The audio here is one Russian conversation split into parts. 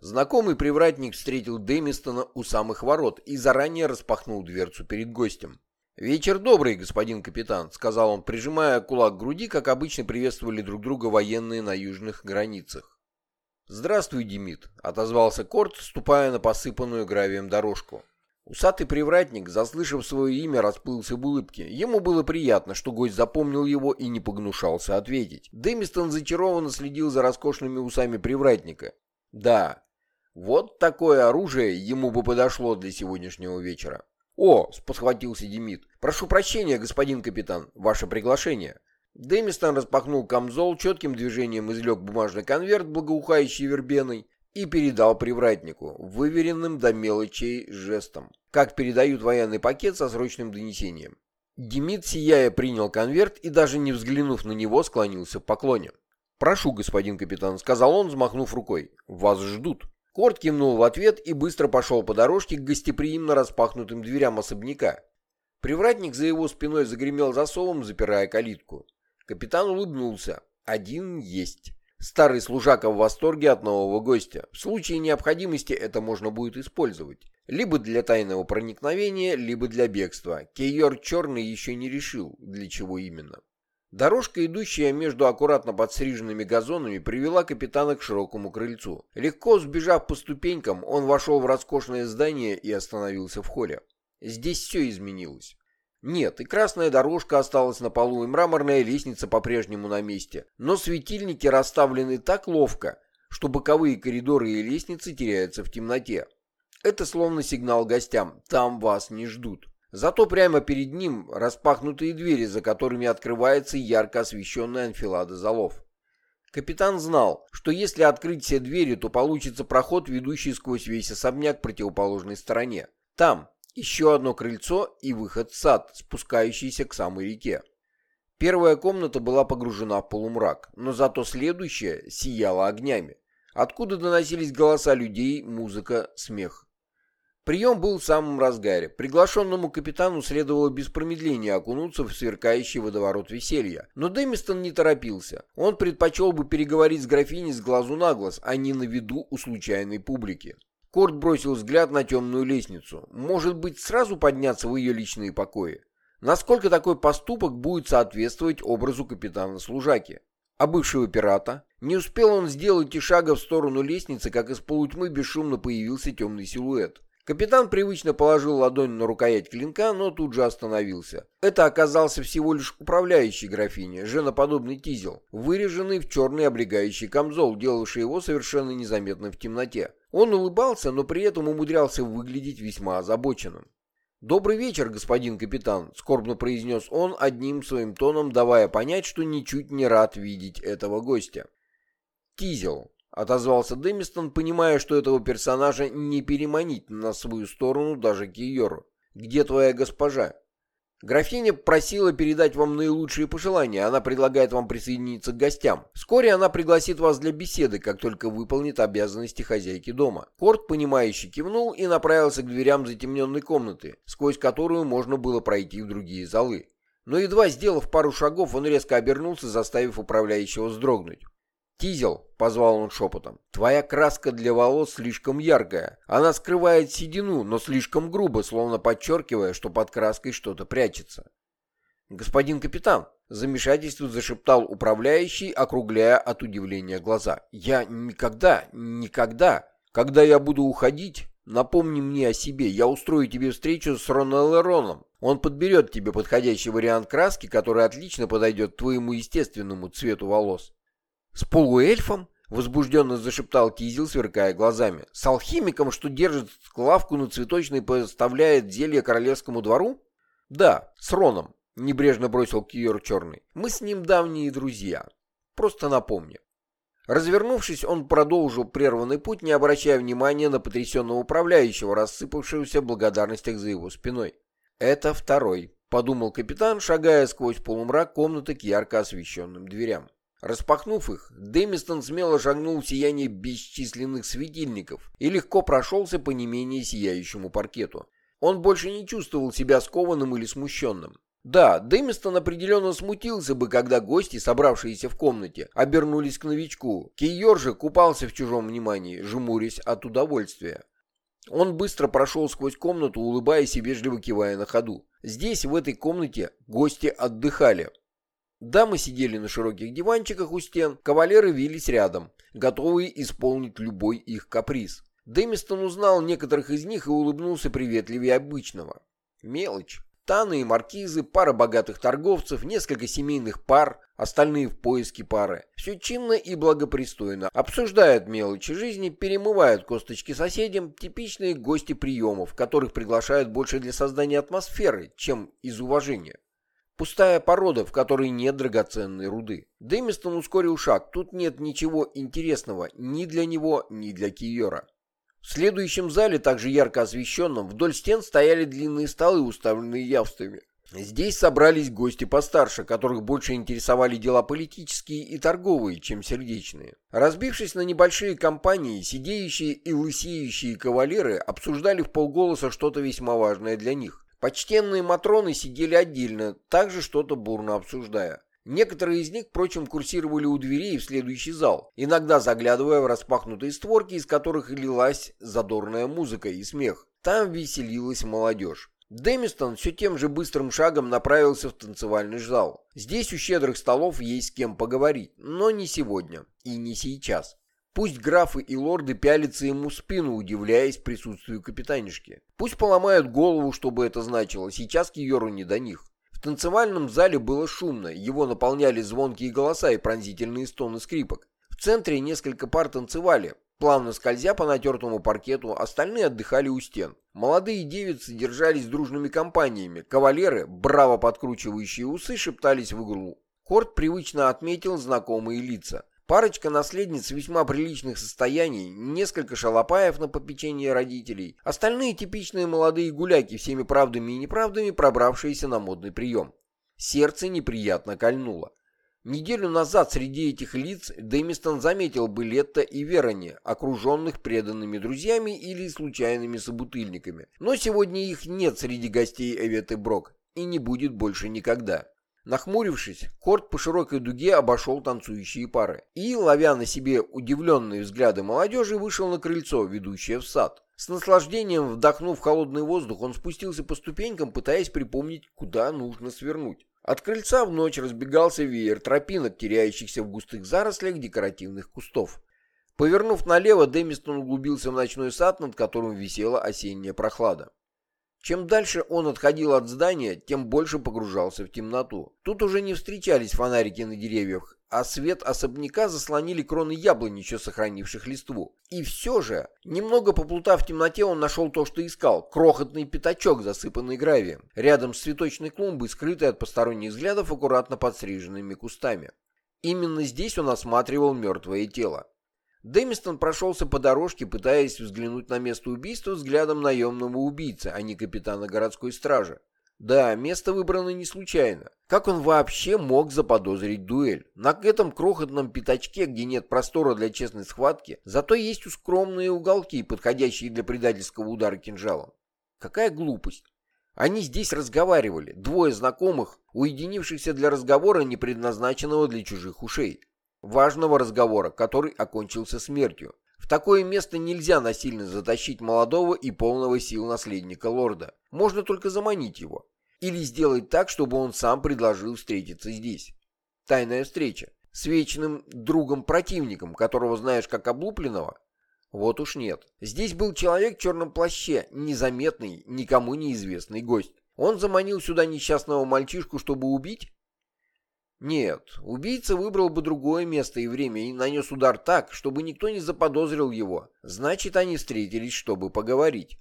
Знакомый привратник встретил Дэмистона у самых ворот и заранее распахнул дверцу перед гостем. «Вечер добрый, господин капитан», — сказал он, прижимая кулак к груди, как обычно приветствовали друг друга военные на южных границах. «Здравствуй, Демид», — отозвался Корт, ступая на посыпанную гравием дорожку. Усатый привратник, заслышав свое имя, расплылся в улыбке. Ему было приятно, что гость запомнил его и не погнушался ответить. Дэмистон зачарованно следил за роскошными усами привратника. Да, вот такое оружие ему бы подошло для сегодняшнего вечера. «О!» — спохватился Демид. «Прошу прощения, господин капитан, ваше приглашение». Дэмистон распахнул камзол, четким движением извлек бумажный конверт, благоухающий вербеной, и передал привратнику, выверенным до мелочей жестом, как передают военный пакет со срочным донесением. Демид, сияя, принял конверт и, даже не взглянув на него, склонился в поклоне. «Прошу, господин капитан», — сказал он, взмахнув рукой. «Вас ждут». Корт кивнул в ответ и быстро пошел по дорожке к гостеприимно распахнутым дверям особняка. Привратник за его спиной загремел засовом, запирая калитку. Капитан улыбнулся. Один есть. Старый служака в восторге от нового гостя. В случае необходимости это можно будет использовать. Либо для тайного проникновения, либо для бегства. Кейор Черный еще не решил, для чего именно. Дорожка, идущая между аккуратно подстриженными газонами, привела капитана к широкому крыльцу. Легко сбежав по ступенькам, он вошел в роскошное здание и остановился в холле. Здесь все изменилось. Нет, и красная дорожка осталась на полу, и мраморная лестница по-прежнему на месте. Но светильники расставлены так ловко, что боковые коридоры и лестницы теряются в темноте. Это словно сигнал гостям «там вас не ждут». Зато прямо перед ним распахнутые двери, за которыми открывается ярко освещенная анфилада залов. Капитан знал, что если открыть все двери, то получится проход, ведущий сквозь весь особняк противоположной стороне. Там еще одно крыльцо и выход в сад, спускающийся к самой реке. Первая комната была погружена в полумрак, но зато следующая сияла огнями, откуда доносились голоса людей, музыка, смех. Прием был в самом разгаре. Приглашенному капитану следовало без промедления окунуться в сверкающий водоворот веселья. Но Дэмистон не торопился. Он предпочел бы переговорить с графиней с глазу на глаз, а не на виду у случайной публики. Корт бросил взгляд на темную лестницу. Может быть, сразу подняться в ее личные покои? Насколько такой поступок будет соответствовать образу капитана-служаки? А бывшего пирата? Не успел он сделать и шага в сторону лестницы, как из полутьмы бесшумно появился темный силуэт. Капитан привычно положил ладонь на рукоять клинка, но тут же остановился. Это оказался всего лишь управляющий графиня, женоподобный тизел, выреженный в черный облегающий камзол, делавший его совершенно незаметным в темноте. Он улыбался, но при этом умудрялся выглядеть весьма озабоченным. «Добрый вечер, господин капитан», — скорбно произнес он одним своим тоном, давая понять, что ничуть не рад видеть этого гостя. «Тизел, — отозвался Дэмистон, понимая, что этого персонажа не переманить на свою сторону даже Киору. «Где твоя госпожа?» «Графиня просила передать вам наилучшие пожелания. Она предлагает вам присоединиться к гостям. Вскоре она пригласит вас для беседы, как только выполнит обязанности хозяйки дома». Корт, понимающе кивнул и направился к дверям затемненной комнаты, сквозь которую можно было пройти в другие залы. Но едва сделав пару шагов, он резко обернулся, заставив управляющего вздрогнуть. «Тизел», — позвал он шепотом, — «твоя краска для волос слишком яркая. Она скрывает седину, но слишком грубо, словно подчеркивая, что под краской что-то прячется». «Господин капитан», — замешательство зашептал управляющий, округляя от удивления глаза, — «я никогда, никогда, когда я буду уходить, напомни мне о себе, я устрою тебе встречу с Ронеллероном. Он подберет тебе подходящий вариант краски, который отлично подойдет твоему естественному цвету волос». «С полуэльфом?» — возбужденно зашептал Тизил, сверкая глазами. «С алхимиком, что держит лавку на цветочной и поставляет зелье королевскому двору?» «Да, с Роном», — небрежно бросил Киор Черный. «Мы с ним давние друзья. Просто напомню». Развернувшись, он продолжил прерванный путь, не обращая внимания на потрясенного управляющего, рассыпавшегося в благодарностях за его спиной. «Это второй», — подумал капитан, шагая сквозь полумрак комнаты к ярко освещенным дверям. Распахнув их, Дэмистон смело шагнул в сияние бесчисленных светильников и легко прошелся по не менее сияющему паркету. Он больше не чувствовал себя скованным или смущенным. Да, Дэмистон определенно смутился бы, когда гости, собравшиеся в комнате, обернулись к новичку. Кейор же купался в чужом внимании, жмурясь от удовольствия. Он быстро прошел сквозь комнату, улыбаясь и вежливо кивая на ходу. Здесь, в этой комнате, гости отдыхали. Дамы сидели на широких диванчиках у стен, кавалеры вились рядом, готовые исполнить любой их каприз. Дэмистон узнал некоторых из них и улыбнулся приветливее обычного. Мелочь. Таны и маркизы, пара богатых торговцев, несколько семейных пар, остальные в поиске пары. Все чинно и благопристойно. Обсуждают мелочи жизни, перемывают косточки соседям, типичные гости приемов, которых приглашают больше для создания атмосферы, чем из уважения. Пустая порода, в которой нет драгоценной руды. Дэмистон ускорил шаг. Тут нет ничего интересного ни для него, ни для Киора. В следующем зале, также ярко освещенном, вдоль стен стояли длинные столы, уставленные явствами. Здесь собрались гости постарше, которых больше интересовали дела политические и торговые, чем сердечные. Разбившись на небольшие компании, сидеющие и лысеющие кавалеры обсуждали в полголоса что-то весьма важное для них. Почтенные матроны сидели отдельно, также что-то бурно обсуждая. Некоторые из них, впрочем, курсировали у дверей в следующий зал, иногда заглядывая в распахнутые створки, из которых лилась задорная музыка и смех. Там веселилась молодежь. Дэмистон все тем же быстрым шагом направился в танцевальный зал. Здесь у щедрых столов есть с кем поговорить, но не сегодня и не сейчас. Пусть графы и лорды пялятся ему в спину, удивляясь присутствию капитанишки. Пусть поломают голову, что бы это значило, сейчас Киору не до них. В танцевальном зале было шумно, его наполняли звонкие голоса и пронзительные стоны скрипок. В центре несколько пар танцевали, плавно скользя по натертому паркету, остальные отдыхали у стен. Молодые девицы держались дружными компаниями, кавалеры, браво подкручивающие усы, шептались в игру. Корт привычно отметил знакомые лица. Парочка наследниц весьма приличных состояний, несколько шалопаев на попечение родителей, остальные типичные молодые гуляки, всеми правдами и неправдами пробравшиеся на модный прием. Сердце неприятно кольнуло. Неделю назад среди этих лиц Дэмистон заметил бы Летта и Верони, окруженных преданными друзьями или случайными собутыльниками. Но сегодня их нет среди гостей Эветы Брок и не будет больше никогда. Нахмурившись, Корт по широкой дуге обошел танцующие пары и, ловя на себе удивленные взгляды молодежи, вышел на крыльцо, ведущее в сад. С наслаждением вдохнув холодный воздух, он спустился по ступенькам, пытаясь припомнить, куда нужно свернуть. От крыльца в ночь разбегался веер тропинок, теряющихся в густых зарослях декоративных кустов. Повернув налево, Дэмистон углубился в ночной сад, над которым висела осенняя прохлада. Чем дальше он отходил от здания, тем больше погружался в темноту. Тут уже не встречались фонарики на деревьях, а свет особняка заслонили кроны яблонь, еще сохранивших листву. И все же, немного поплутав в темноте, он нашел то, что искал. Крохотный пятачок, засыпанный гравием, рядом с цветочной клумбой, скрытой от посторонних взглядов аккуратно подстриженными кустами. Именно здесь он осматривал мертвое тело. Дэмистон прошелся по дорожке, пытаясь взглянуть на место убийства взглядом наемного убийцы, а не капитана городской стражи. Да, место выбрано не случайно. Как он вообще мог заподозрить дуэль? На этом крохотном пятачке, где нет простора для честной схватки, зато есть скромные уголки, подходящие для предательского удара кинжалом. Какая глупость. Они здесь разговаривали, двое знакомых, уединившихся для разговора, не предназначенного для чужих ушей важного разговора, который окончился смертью. В такое место нельзя насильно затащить молодого и полного сил наследника лорда. Можно только заманить его. Или сделать так, чтобы он сам предложил встретиться здесь. Тайная встреча. С вечным другом-противником, которого знаешь как облупленного? Вот уж нет. Здесь был человек в черном плаще, незаметный, никому неизвестный гость. Он заманил сюда несчастного мальчишку, чтобы убить? Нет, убийца выбрал бы другое место и время и нанес удар так, чтобы никто не заподозрил его. Значит, они встретились, чтобы поговорить.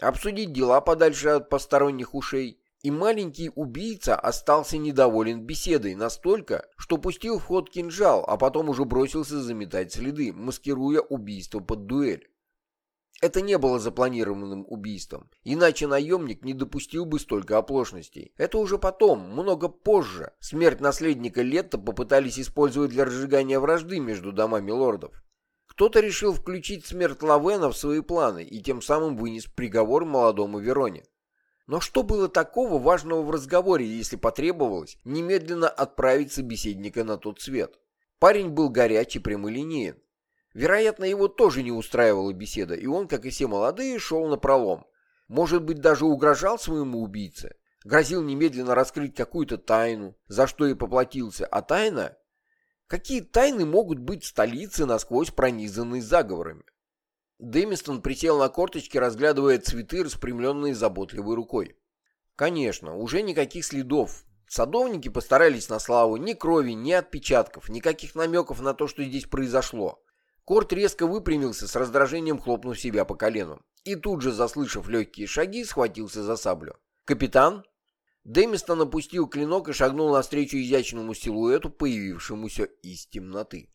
Обсудить дела подальше от посторонних ушей. И маленький убийца остался недоволен беседой настолько, что пустил в ход кинжал, а потом уже бросился заметать следы, маскируя убийство под дуэль. Это не было запланированным убийством, иначе наемник не допустил бы столько оплошностей. Это уже потом, много позже, смерть наследника Летта попытались использовать для разжигания вражды между домами лордов. Кто-то решил включить смерть Лавена в свои планы и тем самым вынес приговор молодому Вероне. Но что было такого важного в разговоре, если потребовалось немедленно отправить собеседника на тот свет? Парень был горячий, прямолинеен. Вероятно, его тоже не устраивала беседа, и он, как и все молодые, шел на пролом. Может быть, даже угрожал своему убийце. Грозил немедленно раскрыть какую-то тайну, за что и поплатился. А тайна? Какие тайны могут быть в столице, насквозь пронизанной заговорами? Дэмистон присел на корточки, разглядывая цветы, распрямленные заботливой рукой. Конечно, уже никаких следов. Садовники постарались на славу. Ни крови, ни отпечатков, никаких намеков на то, что здесь произошло. Корт резко выпрямился, с раздражением хлопнув себя по колену. И тут же, заслышав легкие шаги, схватился за саблю. «Капитан?» Дэмистон опустил клинок и шагнул навстречу изящному силуэту, появившемуся из темноты.